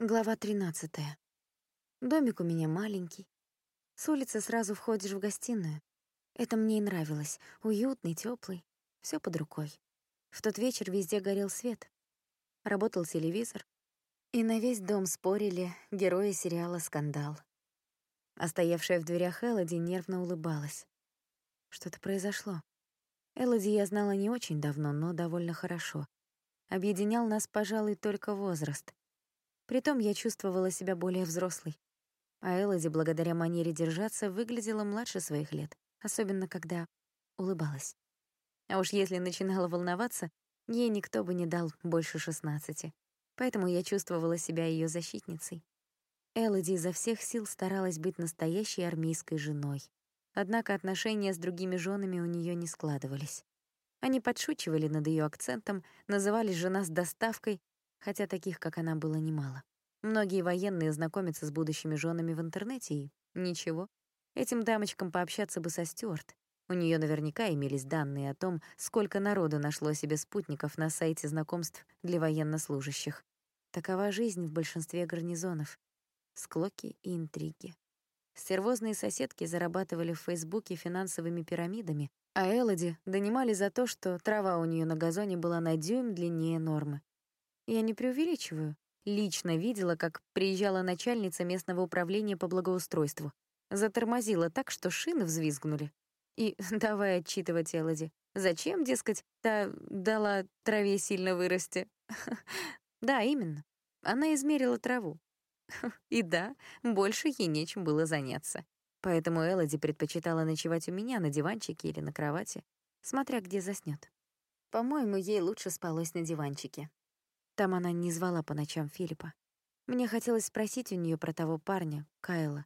Глава 13. Домик у меня маленький. С улицы сразу входишь в гостиную. Это мне и нравилось. Уютный, теплый, все под рукой. В тот вечер везде горел свет. Работал телевизор. И на весь дом спорили герои сериала «Скандал». А в дверях Элоди нервно улыбалась. Что-то произошло. Элоди я знала не очень давно, но довольно хорошо. Объединял нас, пожалуй, только возраст. Притом я чувствовала себя более взрослой. А Элоди, благодаря манере держаться, выглядела младше своих лет, особенно когда улыбалась. А уж если начинала волноваться, ей никто бы не дал больше шестнадцати. Поэтому я чувствовала себя ее защитницей. Элоди изо всех сил старалась быть настоящей армейской женой. Однако отношения с другими женами у нее не складывались. Они подшучивали над ее акцентом, называли жена с доставкой, хотя таких, как она, было немало. Многие военные знакомятся с будущими женами в интернете, и ничего. Этим дамочкам пообщаться бы со Стюарт. У нее наверняка имелись данные о том, сколько народу нашло себе спутников на сайте знакомств для военнослужащих. Такова жизнь в большинстве гарнизонов. Склоки и интриги. Стервозные соседки зарабатывали в Фейсбуке финансовыми пирамидами, а Элоди донимали за то, что трава у нее на газоне была на дюйм длиннее нормы. Я не преувеличиваю. Лично видела, как приезжала начальница местного управления по благоустройству. Затормозила так, что шины взвизгнули. И давай отчитывать Элоди. Зачем, дескать, та дала траве сильно вырасти? Да, именно. Она измерила траву. И да, больше ей нечем было заняться. Поэтому Элоди предпочитала ночевать у меня на диванчике или на кровати, смотря где заснёт. По-моему, ей лучше спалось на диванчике. Там она не звала по ночам Филиппа. Мне хотелось спросить у нее про того парня, Кайла.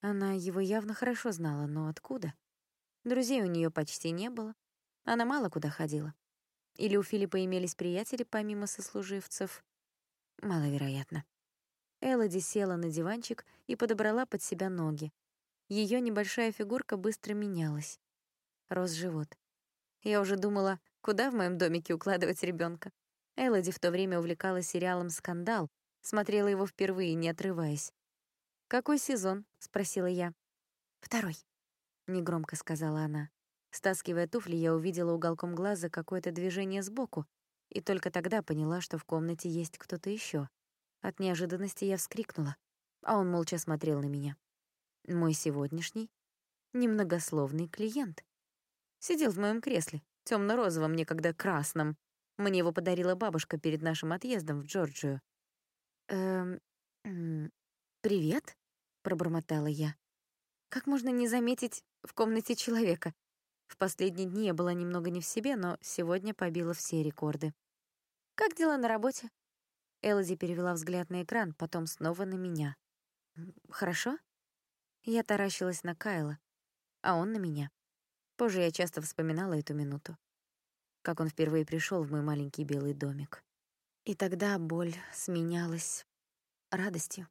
Она его явно хорошо знала, но откуда? Друзей у нее почти не было. Она мало куда ходила. Или у Филиппа имелись приятели помимо сослуживцев? Маловероятно. Элоди села на диванчик и подобрала под себя ноги. Ее небольшая фигурка быстро менялась. Рос живот. Я уже думала, куда в моем домике укладывать ребенка. Элоди в то время увлекалась сериалом «Скандал», смотрела его впервые, не отрываясь. «Какой сезон?» — спросила я. «Второй», — негромко сказала она. Стаскивая туфли, я увидела уголком глаза какое-то движение сбоку, и только тогда поняла, что в комнате есть кто-то еще. От неожиданности я вскрикнула, а он молча смотрел на меня. Мой сегодняшний, немногословный клиент. Сидел в моем кресле, темно розовом некогда красном, мне его подарила бабушка перед нашим отъездом в Джорджию. «Эм... привет», — пробормотала я. «Как можно не заметить в комнате человека?» В последние дни я была немного не в себе, но сегодня побила все рекорды. «Как дела на работе?» Элоди перевела взгляд на экран, потом снова на меня. «Хорошо?» Я таращилась на Кайла, а он на меня. Позже я часто вспоминала эту минуту как он впервые пришел в мой маленький белый домик. И тогда боль сменялась радостью.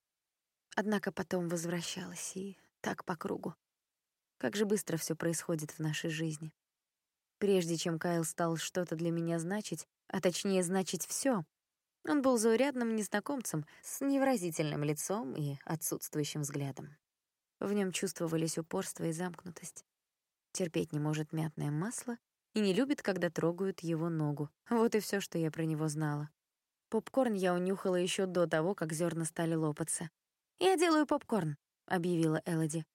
Однако потом возвращалась, и так по кругу. Как же быстро все происходит в нашей жизни. Прежде чем Кайл стал что-то для меня значить, а точнее значить все, он был заурядным незнакомцем с невразительным лицом и отсутствующим взглядом. В нем чувствовались упорство и замкнутость. Терпеть не может мятное масло и не любит, когда трогают его ногу. Вот и все, что я про него знала. Попкорн я унюхала еще до того, как зерна стали лопаться. «Я делаю попкорн», — объявила Элоди.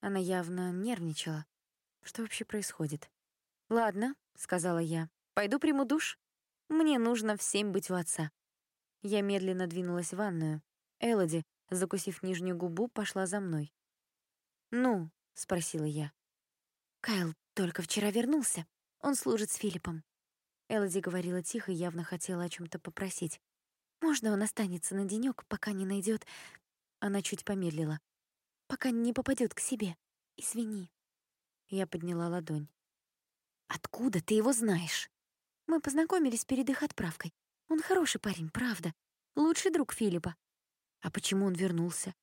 Она явно нервничала. Что вообще происходит? «Ладно», — сказала я. «Пойду приму душ. Мне нужно в семь быть у отца». Я медленно двинулась в ванную. Элоди, закусив нижнюю губу, пошла за мной. «Ну?» — спросила я. «Кайл только вчера вернулся», он служит с Филиппом. Элоди говорила тихо и явно хотела о чем то попросить. «Можно он останется на денек, пока не найдет. Она чуть помедлила. «Пока не попадет к себе. Извини». Я подняла ладонь. «Откуда ты его знаешь?» «Мы познакомились перед их отправкой. Он хороший парень, правда. Лучший друг Филиппа». «А почему он вернулся?»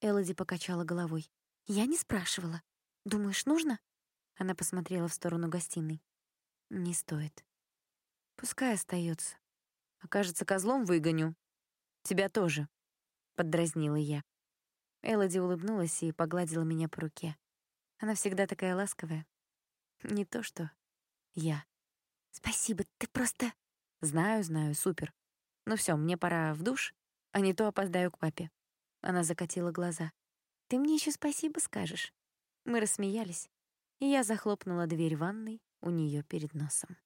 Элоди покачала головой. «Я не спрашивала. Думаешь, нужно?» Она посмотрела в сторону гостиной. Не стоит. Пускай остается. Окажется козлом, выгоню. Тебя тоже. поддразнила я. Элоди улыбнулась и погладила меня по руке. Она всегда такая ласковая. Не то что я. Спасибо, ты просто... Знаю, знаю, супер. Ну все, мне пора в душ, а не то опоздаю к папе. Она закатила глаза. Ты мне еще спасибо скажешь? Мы рассмеялись, и я захлопнула дверь ванной у нее перед носом.